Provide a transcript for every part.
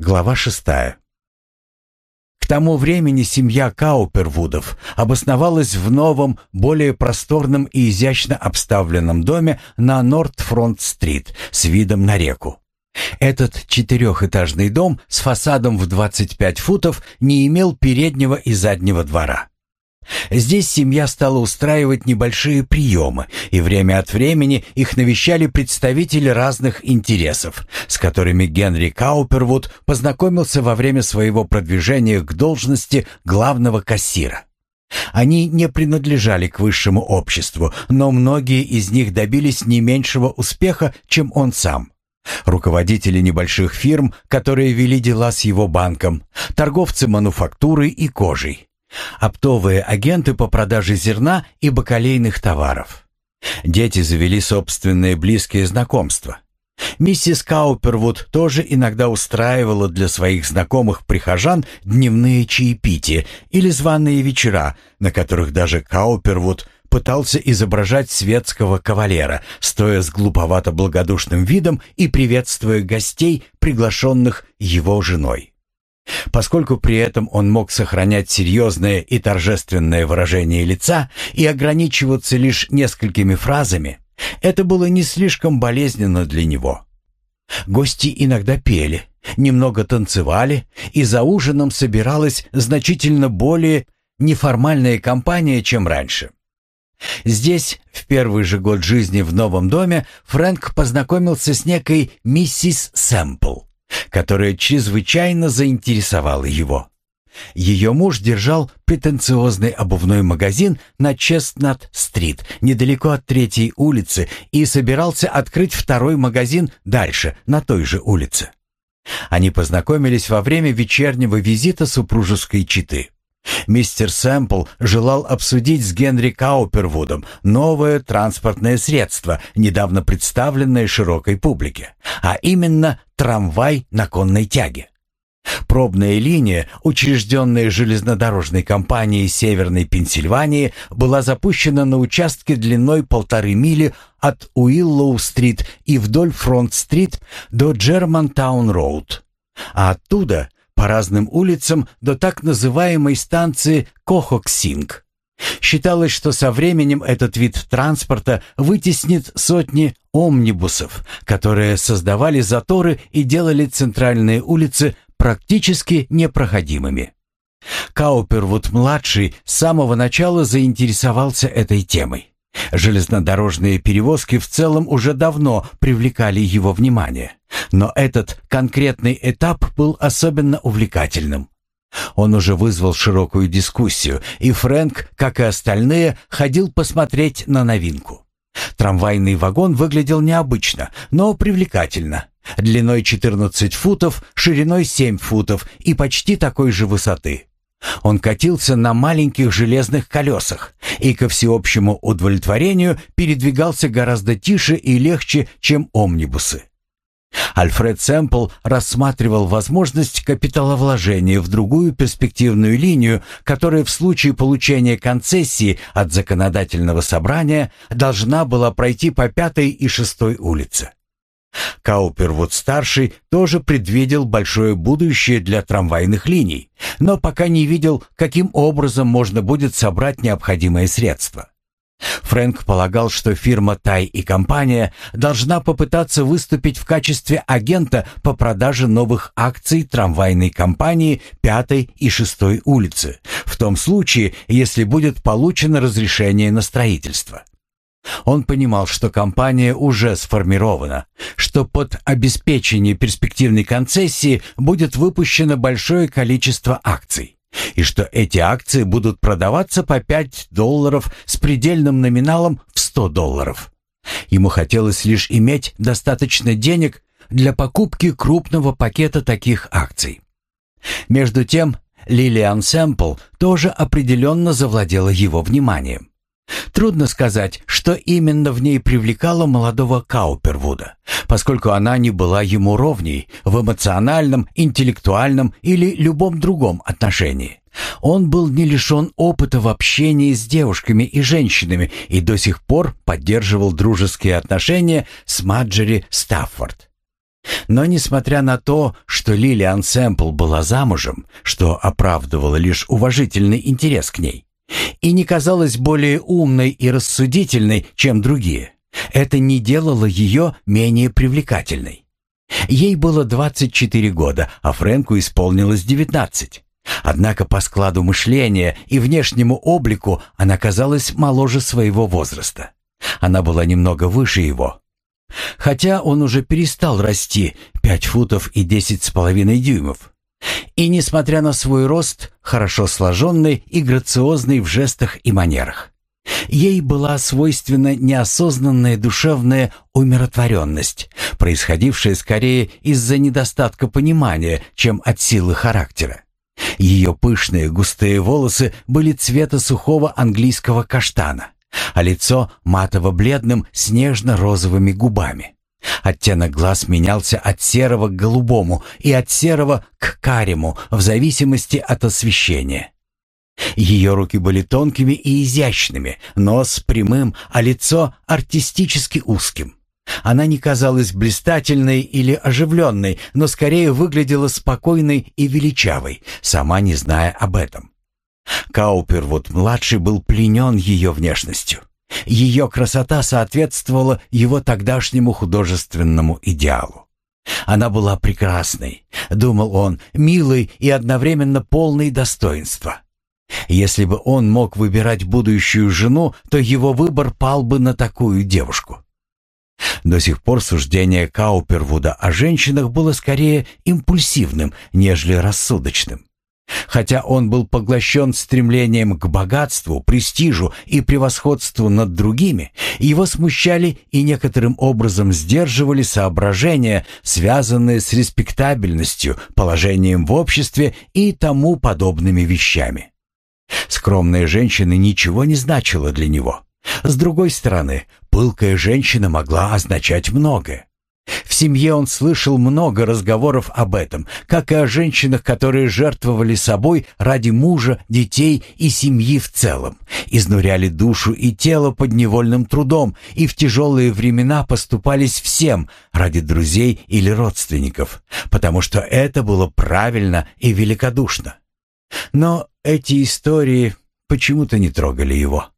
Глава шестая. К тому времени семья Каупервудов обосновалась в новом, более просторном и изящно обставленном доме на Нортфронт-стрит с видом на реку. Этот четырехэтажный дом с фасадом в 25 футов не имел переднего и заднего двора. Здесь семья стала устраивать небольшие приемы, и время от времени их навещали представители разных интересов, с которыми Генри Каупервуд познакомился во время своего продвижения к должности главного кассира. Они не принадлежали к высшему обществу, но многие из них добились не меньшего успеха, чем он сам. Руководители небольших фирм, которые вели дела с его банком, торговцы мануфактурой и кожей, Оптовые агенты по продаже зерна и бакалейных товаров. Дети завели собственные близкие знакомства. Миссис Каупервуд тоже иногда устраивала для своих знакомых прихожан дневные чаепития или званые вечера, на которых даже Каупервуд пытался изображать светского кавалера, стоя с глуповато-благодушным видом и приветствуя гостей, приглашенных его женой. Поскольку при этом он мог сохранять серьезное и торжественное выражение лица и ограничиваться лишь несколькими фразами, это было не слишком болезненно для него. Гости иногда пели, немного танцевали, и за ужином собиралась значительно более неформальная компания, чем раньше. Здесь, в первый же год жизни в новом доме, Фрэнк познакомился с некой миссис Сэмпл которая чрезвычайно заинтересовала его. Ее муж держал претенциозный обувной магазин на Честнат-стрит, недалеко от третьей улицы, и собирался открыть второй магазин дальше, на той же улице. Они познакомились во время вечернего визита супружеской четы. Мистер Сэмпл желал обсудить с Генри Каупервудом новое транспортное средство, недавно представленное широкой публике, а именно трамвай на конной тяге. Пробная линия, учрежденная железнодорожной компанией Северной Пенсильвании, была запущена на участке длиной полторы мили от Уиллоу-стрит и вдоль Фронт-стрит до Джермантаун-роуд, а оттуда по разным улицам до так называемой станции Кохоксинг. Считалось, что со временем этот вид транспорта вытеснит сотни омнибусов, которые создавали заторы и делали центральные улицы практически непроходимыми. Каупервуд-младший с самого начала заинтересовался этой темой. Железнодорожные перевозки в целом уже давно привлекали его внимание, но этот конкретный этап был особенно увлекательным. Он уже вызвал широкую дискуссию, и Фрэнк, как и остальные, ходил посмотреть на новинку. Трамвайный вагон выглядел необычно, но привлекательно. Длиной 14 футов, шириной 7 футов и почти такой же высоты. Он катился на маленьких железных колесах и, ко всеобщему удовлетворению, передвигался гораздо тише и легче, чем омнибусы. Альфред Сэмпл рассматривал возможность капиталовложения в другую перспективную линию, которая в случае получения концессии от законодательного собрания должна была пройти по пятой и шестой улице. Каупервуд-старший тоже предвидел большое будущее для трамвайных линий, но пока не видел, каким образом можно будет собрать необходимые средства. Фрэнк полагал, что фирма Тай и компания должна попытаться выступить в качестве агента по продаже новых акций трамвайной компании пятой и шестой улицы, в том случае, если будет получено разрешение на строительство. Он понимал, что компания уже сформирована, что под обеспечение перспективной концессии будет выпущено большое количество акций, и что эти акции будут продаваться по 5 долларов с предельным номиналом в 100 долларов. Ему хотелось лишь иметь достаточно денег для покупки крупного пакета таких акций. Между тем, Лилиан Сэмпл тоже определенно завладела его вниманием. Трудно сказать, что именно в ней привлекало молодого Каупервуда, поскольку она не была ему ровней в эмоциональном, интеллектуальном или любом другом отношении. Он был не лишен опыта в общении с девушками и женщинами и до сих пор поддерживал дружеские отношения с Маджери Стаффорд. Но несмотря на то, что Лилиан Сэмпл была замужем, что оправдывало лишь уважительный интерес к ней, и не казалась более умной и рассудительной, чем другие, это не делало ее менее привлекательной. Ей было 24 года, а Фрэнку исполнилось 19. Однако по складу мышления и внешнему облику она казалась моложе своего возраста. Она была немного выше его. Хотя он уже перестал расти 5 футов и 10 с половиной дюймов. И, несмотря на свой рост, хорошо сложенный и грациозный в жестах и манерах. Ей была свойственна неосознанная душевная умиротворенность, происходившая скорее из-за недостатка понимания, чем от силы характера. Ее пышные густые волосы были цвета сухого английского каштана, а лицо матово-бледным с нежно-розовыми губами. Оттенок глаз менялся от серого к голубому и от серого к карему в зависимости от освещения. Ее руки были тонкими и изящными, нос прямым, а лицо артистически узким. Она не казалась блистательной или оживленной, но скорее выглядела спокойной и величавой, сама не зная об этом. Каупервуд-младший был пленен ее внешностью. Ее красота соответствовала его тогдашнему художественному идеалу. Она была прекрасной, думал он, милой и одновременно полной достоинства. Если бы он мог выбирать будущую жену, то его выбор пал бы на такую девушку. До сих пор суждение Каупервуда о женщинах было скорее импульсивным, нежели рассудочным. Хотя он был поглощен стремлением к богатству, престижу и превосходству над другими, его смущали и некоторым образом сдерживали соображения, связанные с респектабельностью, положением в обществе и тому подобными вещами. Скромная женщина ничего не значила для него. С другой стороны, пылкая женщина могла означать многое. Семье он слышал много разговоров об этом, как и о женщинах, которые жертвовали собой ради мужа, детей и семьи в целом, изнуряли душу и тело подневольным трудом и в тяжелые времена поступались всем ради друзей или родственников, потому что это было правильно и великодушно. Но эти истории почему-то не трогали его.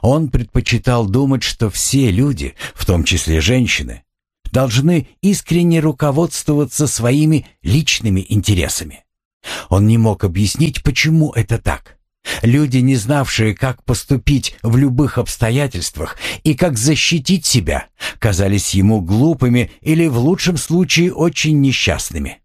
Он предпочитал думать, что все люди, в том числе женщины, должны искренне руководствоваться своими личными интересами. Он не мог объяснить, почему это так. Люди, не знавшие, как поступить в любых обстоятельствах и как защитить себя, казались ему глупыми или, в лучшем случае, очень несчастными.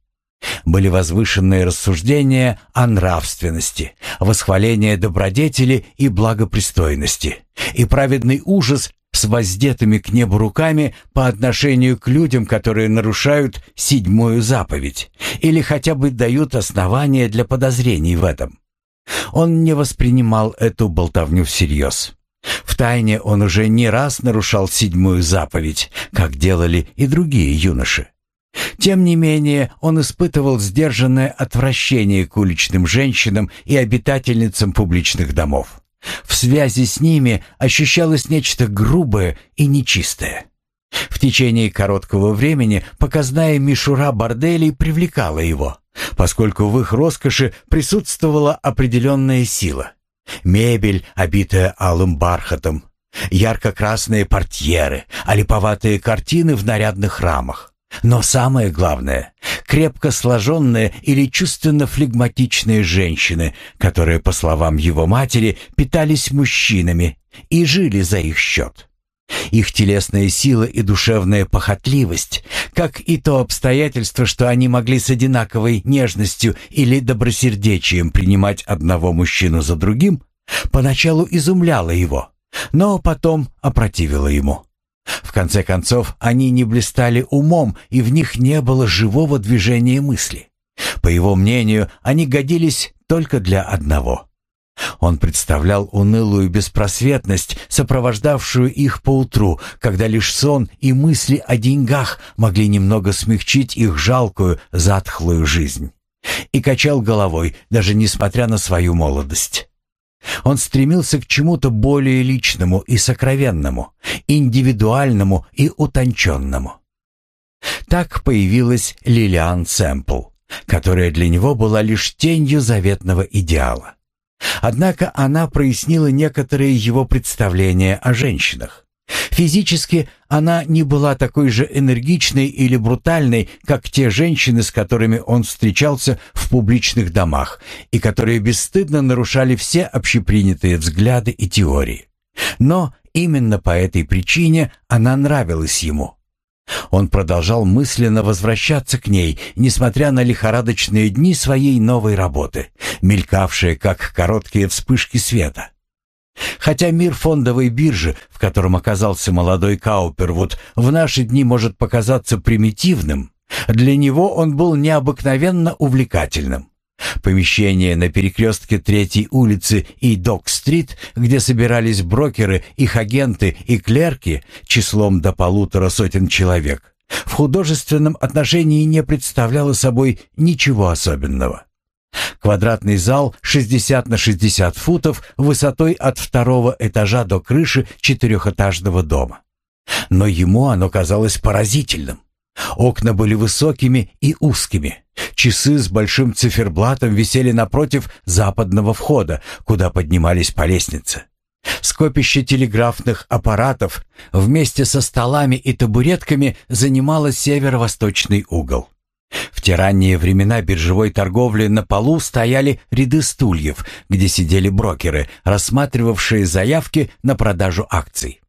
Были возвышенные рассуждения о нравственности, восхваление добродетели и благопристойности, и праведный ужас с воздетыми к небу руками по отношению к людям, которые нарушают седьмую заповедь или хотя бы дают основания для подозрений в этом. Он не воспринимал эту болтовню всерьез. Втайне он уже не раз нарушал седьмую заповедь, как делали и другие юноши. Тем не менее, он испытывал сдержанное отвращение к уличным женщинам и обитательницам публичных домов. В связи с ними ощущалось нечто грубое и нечистое. В течение короткого времени показная мишура борделей привлекала его, поскольку в их роскоши присутствовала определенная сила. Мебель, обитая алым бархатом, ярко-красные портьеры, а липоватые картины в нарядных рамах. Но самое главное — крепко сложенные или чувственно флегматичные женщины, которые, по словам его матери, питались мужчинами и жили за их счет. Их телесная сила и душевная похотливость, как и то обстоятельство, что они могли с одинаковой нежностью или добросердечием принимать одного мужчину за другим, поначалу изумляло его, но потом опротивило ему. В конце концов, они не блистали умом, и в них не было живого движения мысли. По его мнению, они годились только для одного. Он представлял унылую беспросветность, сопровождавшую их поутру, когда лишь сон и мысли о деньгах могли немного смягчить их жалкую, затхлую жизнь. И качал головой, даже несмотря на свою молодость. Он стремился к чему-то более личному и сокровенному, индивидуальному и утонченному. Так появилась Лилиан Сэмпл, которая для него была лишь тенью заветного идеала. Однако она прояснила некоторые его представления о женщинах. Физически она не была такой же энергичной или брутальной, как те женщины, с которыми он встречался в публичных домах и которые бесстыдно нарушали все общепринятые взгляды и теории. Но именно по этой причине она нравилась ему. Он продолжал мысленно возвращаться к ней, несмотря на лихорадочные дни своей новой работы, мелькавшие как короткие вспышки света. Хотя мир фондовой биржи, в котором оказался молодой Каупервуд, в наши дни может показаться примитивным, для него он был необыкновенно увлекательным. Помещение на перекрестке Третьей улицы и Док-стрит, где собирались брокеры, их агенты и клерки числом до полутора сотен человек, в художественном отношении не представляло собой ничего особенного. Квадратный зал 60 на 60 футов высотой от второго этажа до крыши четырехэтажного дома. Но ему оно казалось поразительным. Окна были высокими и узкими. Часы с большим циферблатом висели напротив западного входа, куда поднимались по лестнице. Скопище телеграфных аппаратов вместе со столами и табуретками занимало северо-восточный угол. В те ранние времена биржевой торговли на полу стояли ряды стульев, где сидели брокеры, рассматривавшие заявки на продажу акций.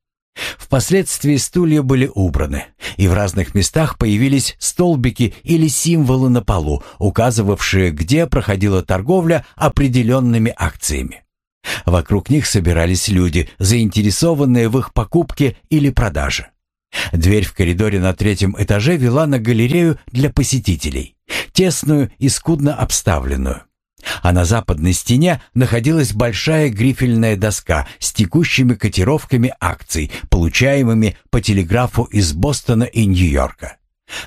Впоследствии стулья были убраны, и в разных местах появились столбики или символы на полу, указывавшие, где проходила торговля определенными акциями. Вокруг них собирались люди, заинтересованные в их покупке или продаже. Дверь в коридоре на третьем этаже вела на галерею для посетителей, тесную и скудно обставленную. А на западной стене находилась большая грифельная доска с текущими котировками акций, получаемыми по телеграфу из Бостона и Нью-Йорка.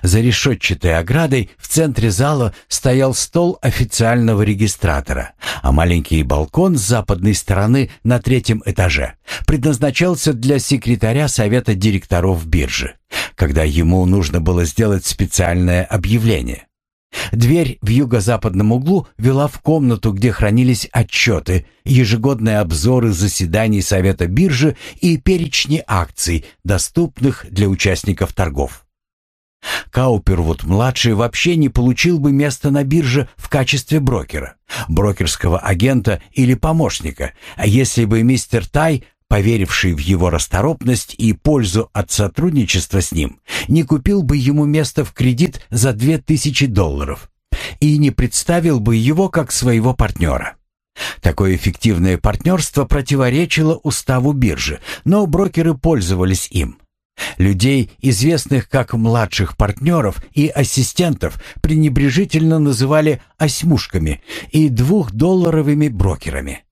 За решетчатой оградой в центре зала стоял стол официального регистратора, а маленький балкон с западной стороны на третьем этаже предназначался для секретаря совета директоров биржи, когда ему нужно было сделать специальное объявление. Дверь в юго-западном углу вела в комнату, где хранились отчеты, ежегодные обзоры заседаний Совета биржи и перечни акций, доступных для участников торгов. Каупервуд-младший вообще не получил бы места на бирже в качестве брокера, брокерского агента или помощника, а если бы мистер Тай поверивший в его расторопность и пользу от сотрудничества с ним, не купил бы ему место в кредит за две тысячи долларов и не представил бы его как своего партнера. Такое эффективное партнерство противоречило уставу биржи, но брокеры пользовались им. Людей, известных как младших партнеров и ассистентов, пренебрежительно называли «осьмушками» и двухдолларовыми брокерами.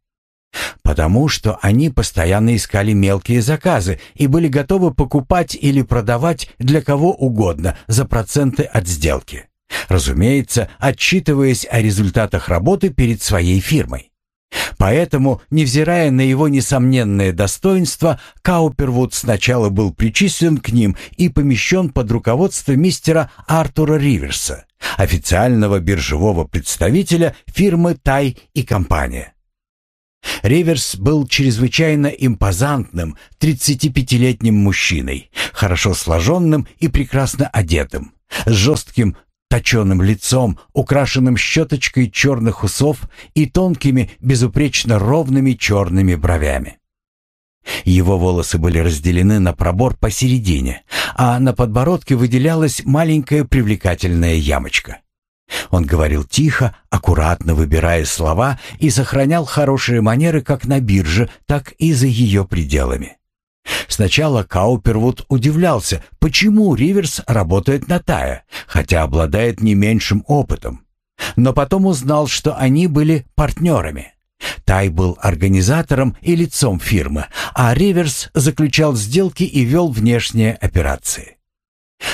Потому что они постоянно искали мелкие заказы и были готовы покупать или продавать для кого угодно за проценты от сделки. Разумеется, отчитываясь о результатах работы перед своей фирмой. Поэтому, невзирая на его несомненное достоинство, Каупервуд сначала был причислен к ним и помещен под руководство мистера Артура Риверса, официального биржевого представителя фирмы «Тай и компания». Риверс был чрезвычайно импозантным 35-летним мужчиной, хорошо сложенным и прекрасно одетым, с жестким точеным лицом, украшенным щеточкой черных усов и тонкими, безупречно ровными черными бровями. Его волосы были разделены на пробор посередине, а на подбородке выделялась маленькая привлекательная ямочка. Он говорил тихо, аккуратно выбирая слова и сохранял хорошие манеры как на бирже, так и за ее пределами. Сначала Каупервуд удивлялся, почему Риверс работает на Тая, хотя обладает не меньшим опытом. Но потом узнал, что они были партнерами. Тай был организатором и лицом фирмы, а Риверс заключал сделки и вел внешние операции.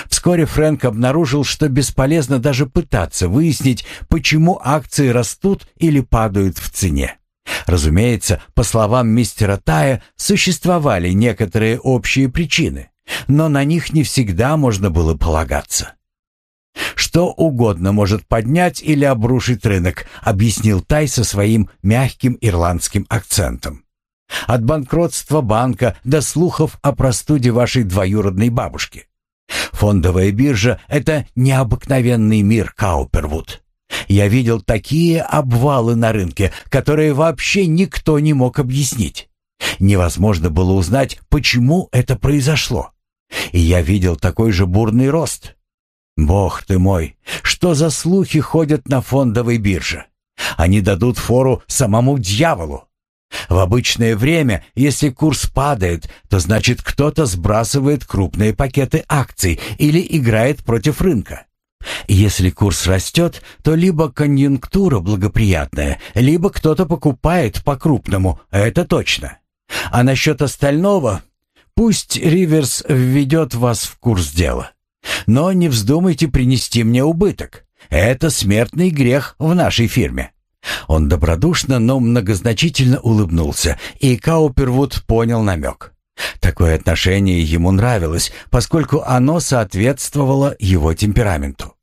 Вскоре Фрэнк обнаружил, что бесполезно даже пытаться выяснить, почему акции растут или падают в цене. Разумеется, по словам мистера Тая, существовали некоторые общие причины. но на них не всегда можно было полагаться. «Что угодно может поднять или обрушить рынок», объяснил Тай со своим мягким ирландским акцентом. «От банкротства банка до слухов о простуде вашей двоюродной бабушки. Фондовая биржа — это необыкновенный мир, Каупервуд. Я видел такие обвалы на рынке, которые вообще никто не мог объяснить. Невозможно было узнать, почему это произошло. И я видел такой же бурный рост. Бог ты мой, что за слухи ходят на фондовой бирже? Они дадут фору самому дьяволу. В обычное время, если курс падает, то значит кто-то сбрасывает крупные пакеты акций или играет против рынка. Если курс растет, то либо конъюнктура благоприятная, либо кто-то покупает по-крупному, это точно. А насчет остального, пусть Риверс введет вас в курс дела. Но не вздумайте принести мне убыток. Это смертный грех в нашей фирме». Он добродушно, но многозначительно улыбнулся, и Каупервуд понял намек. Такое отношение ему нравилось, поскольку оно соответствовало его темпераменту.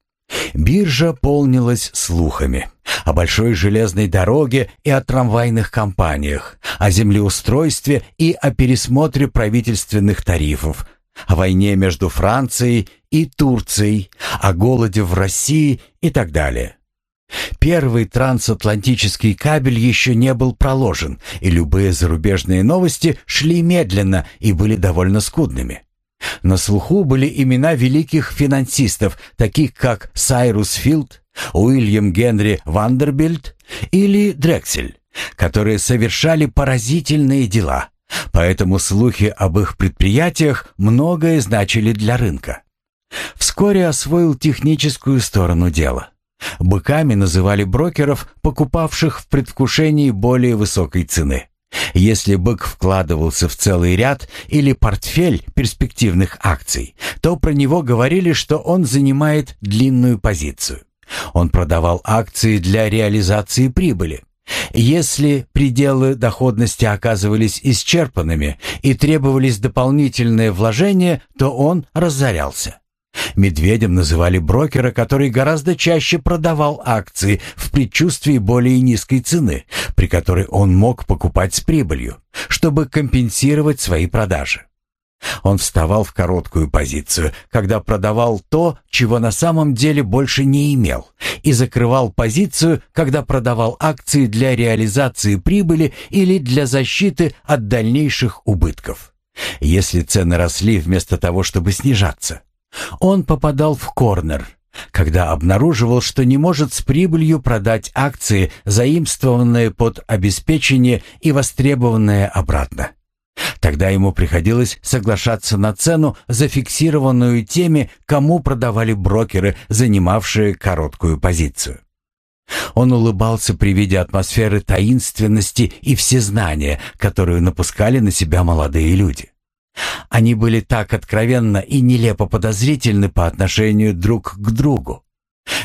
Биржа полнилась слухами о большой железной дороге и о трамвайных компаниях, о землеустройстве и о пересмотре правительственных тарифов, о войне между Францией и Турцией, о голоде в России и так далее. Первый трансатлантический кабель еще не был проложен, и любые зарубежные новости шли медленно и были довольно скудными. На слуху были имена великих финансистов, таких как Сайрус Филд, Уильям Генри Вандербильд или Дрексель, которые совершали поразительные дела. Поэтому слухи об их предприятиях многое значили для рынка. Вскоре освоил техническую сторону дела. Быками называли брокеров, покупавших в предвкушении более высокой цены. Если бык вкладывался в целый ряд или портфель перспективных акций, то про него говорили, что он занимает длинную позицию. Он продавал акции для реализации прибыли. Если пределы доходности оказывались исчерпанными и требовались дополнительные вложения, то он разорялся. Медведем называли брокера, который гораздо чаще продавал акции в предчувствии более низкой цены, при которой он мог покупать с прибылью, чтобы компенсировать свои продажи. Он вставал в короткую позицию, когда продавал то, чего на самом деле больше не имел, и закрывал позицию, когда продавал акции для реализации прибыли или для защиты от дальнейших убытков. Если цены росли вместо того, чтобы снижаться. Он попадал в корнер, когда обнаруживал, что не может с прибылью продать акции, заимствованные под обеспечение и востребованные обратно. Тогда ему приходилось соглашаться на цену, зафиксированную теми, кому продавали брокеры, занимавшие короткую позицию. Он улыбался при виде атмосферы таинственности и всезнания, которую напускали на себя молодые люди. Они были так откровенно и нелепо подозрительны по отношению друг к другу.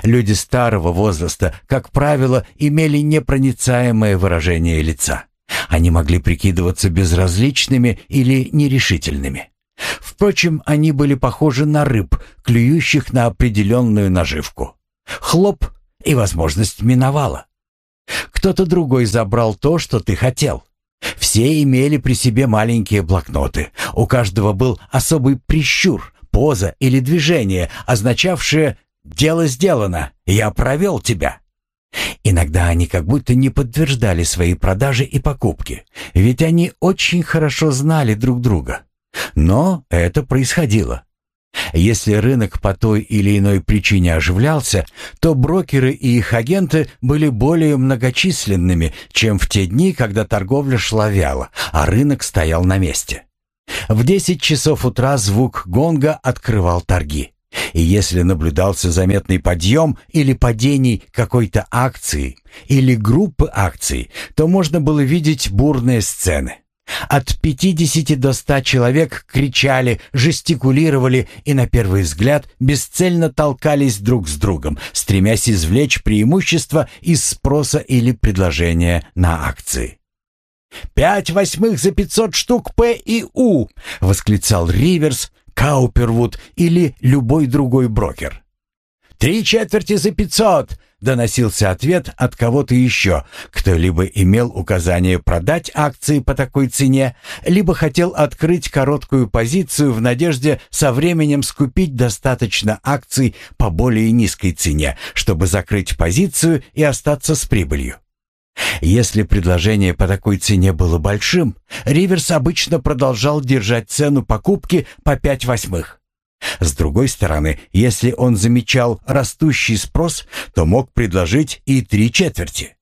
Люди старого возраста, как правило, имели непроницаемое выражение лица. Они могли прикидываться безразличными или нерешительными. Впрочем, они были похожи на рыб, клюющих на определенную наживку. Хлоп, и возможность миновала. Кто-то другой забрал то, что ты хотел. Все имели при себе маленькие блокноты. У каждого был особый прищур, поза или движение, означавшее «дело сделано, я провел тебя». Иногда они как будто не подтверждали свои продажи и покупки, ведь они очень хорошо знали друг друга. Но это происходило. Если рынок по той или иной причине оживлялся, то брокеры и их агенты были более многочисленными, чем в те дни, когда торговля шла вяло, а рынок стоял на месте. В 10 часов утра звук гонга открывал торги. И если наблюдался заметный подъем или падений какой-то акции или группы акций, то можно было видеть бурные сцены. От 50 до 100 человек кричали, жестикулировали и на первый взгляд бесцельно толкались друг с другом, стремясь извлечь преимущество из спроса или предложения на акции. «Пять восьмых за пятьсот штук П и У!» — восклицал Риверс, Каупервуд или любой другой брокер. «Три четверти за пятьсот!» — доносился ответ от кого-то еще, кто либо имел указание продать акции по такой цене, либо хотел открыть короткую позицию в надежде со временем скупить достаточно акций по более низкой цене, чтобы закрыть позицию и остаться с прибылью. Если предложение по такой цене было большим, Риверс обычно продолжал держать цену покупки по пять восьмых. С другой стороны, если он замечал растущий спрос, то мог предложить и три четверти.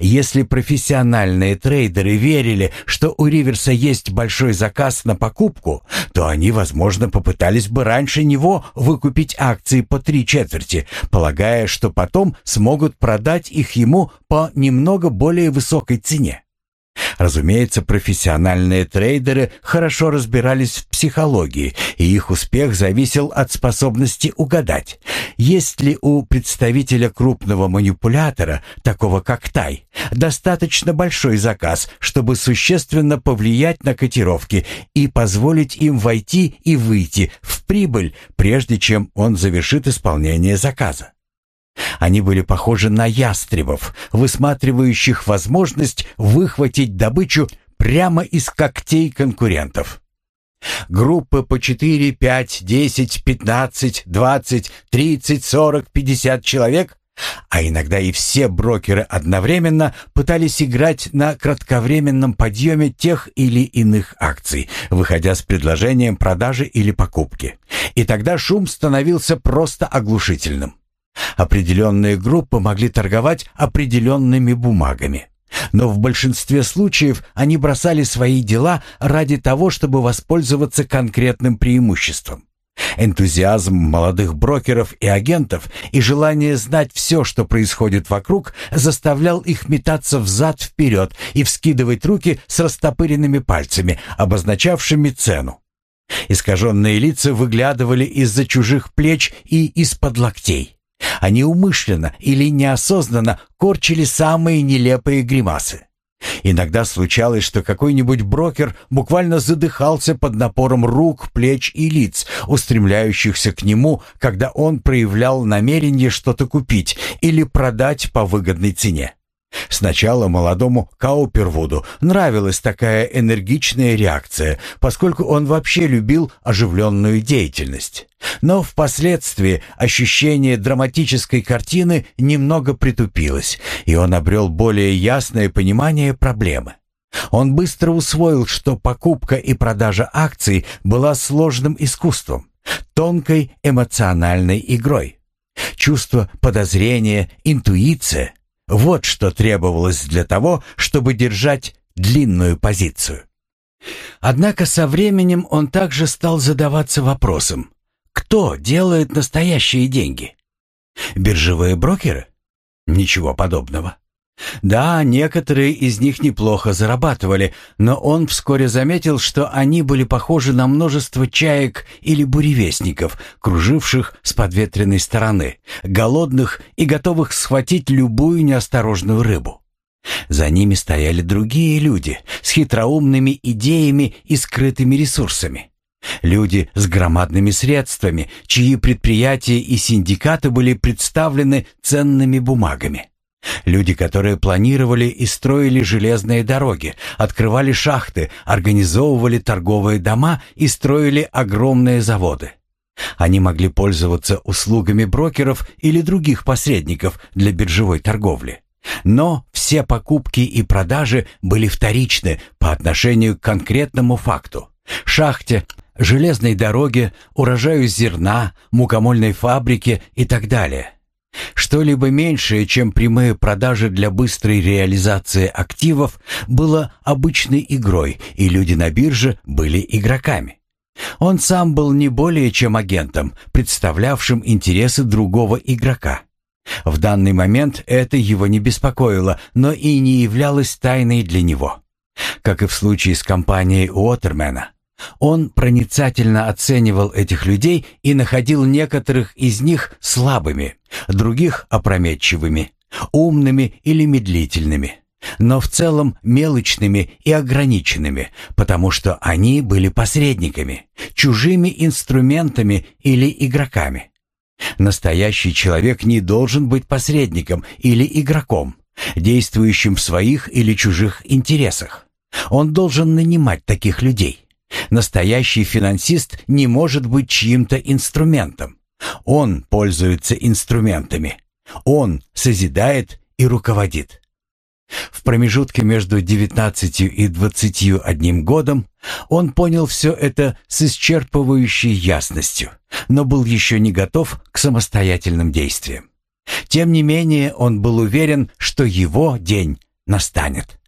Если профессиональные трейдеры верили, что у Риверса есть большой заказ на покупку, то они, возможно, попытались бы раньше него выкупить акции по три четверти, полагая, что потом смогут продать их ему по немного более высокой цене. Разумеется, профессиональные трейдеры хорошо разбирались в психологии, и их успех зависел от способности угадать. Есть ли у представителя крупного манипулятора, такого как Тай, достаточно большой заказ, чтобы существенно повлиять на котировки и позволить им войти и выйти в прибыль, прежде чем он завершит исполнение заказа? Они были похожи на ястребов, высматривающих возможность выхватить добычу прямо из когтей конкурентов. Группы по 4, 5, 10, 15, 20, 30, 40, 50 человек, а иногда и все брокеры одновременно пытались играть на кратковременном подъеме тех или иных акций, выходя с предложением продажи или покупки. И тогда шум становился просто оглушительным. Определенные группы могли торговать определенными бумагами. Но в большинстве случаев они бросали свои дела ради того, чтобы воспользоваться конкретным преимуществом. Энтузиазм молодых брокеров и агентов и желание знать все, что происходит вокруг, заставлял их метаться взад-вперед и вскидывать руки с растопыренными пальцами, обозначавшими цену. Искаженные лица выглядывали из-за чужих плеч и из-под локтей. Они умышленно или неосознанно корчили самые нелепые гримасы. Иногда случалось, что какой-нибудь брокер буквально задыхался под напором рук, плеч и лиц, устремляющихся к нему, когда он проявлял намерение что-то купить или продать по выгодной цене. Сначала молодому Каупервуду нравилась такая энергичная реакция, поскольку он вообще любил оживленную деятельность. Но впоследствии ощущение драматической картины немного притупилось, и он обрел более ясное понимание проблемы. Он быстро усвоил, что покупка и продажа акций была сложным искусством, тонкой эмоциональной игрой. Чувство подозрения, интуиция — вот что требовалось для того, чтобы держать длинную позицию. Однако со временем он также стал задаваться вопросом, кто делает настоящие деньги? Биржевые брокеры? Ничего подобного. Да, некоторые из них неплохо зарабатывали, но он вскоре заметил, что они были похожи на множество чаек или буревестников, круживших с подветренной стороны, голодных и готовых схватить любую неосторожную рыбу. За ними стояли другие люди с хитроумными идеями и скрытыми ресурсами. Люди с громадными средствами, чьи предприятия и синдикаты были представлены ценными бумагами. Люди, которые планировали и строили железные дороги, открывали шахты, организовывали торговые дома и строили огромные заводы. Они могли пользоваться услугами брокеров или других посредников для биржевой торговли. Но все покупки и продажи были вторичны по отношению к конкретному факту. Шахте, железной дороге, урожаю зерна, мукомольной фабрике и так далее – что-либо меньшее, чем прямые продажи для быстрой реализации активов, было обычной игрой, и люди на бирже были игроками. Он сам был не более чем агентом, представлявшим интересы другого игрока. В данный момент это его не беспокоило, но и не являлось тайной для него. Как и в случае с компанией Уотермена, он проницательно оценивал этих людей и находил некоторых из них слабыми, других опрометчивыми, умными или медлительными. но в целом мелочными и ограниченными, потому что они были посредниками, чужими инструментами или игроками. Настоящий человек не должен быть посредником или игроком, действующим в своих или чужих интересах. Он должен нанимать таких людей. Настоящий финансист не может быть чьим-то инструментом. Он пользуется инструментами. Он созидает и руководит. В промежутке между 19 и 21 годом он понял все это с исчерпывающей ясностью, но был еще не готов к самостоятельным действиям. Тем не менее, он был уверен, что его день настанет.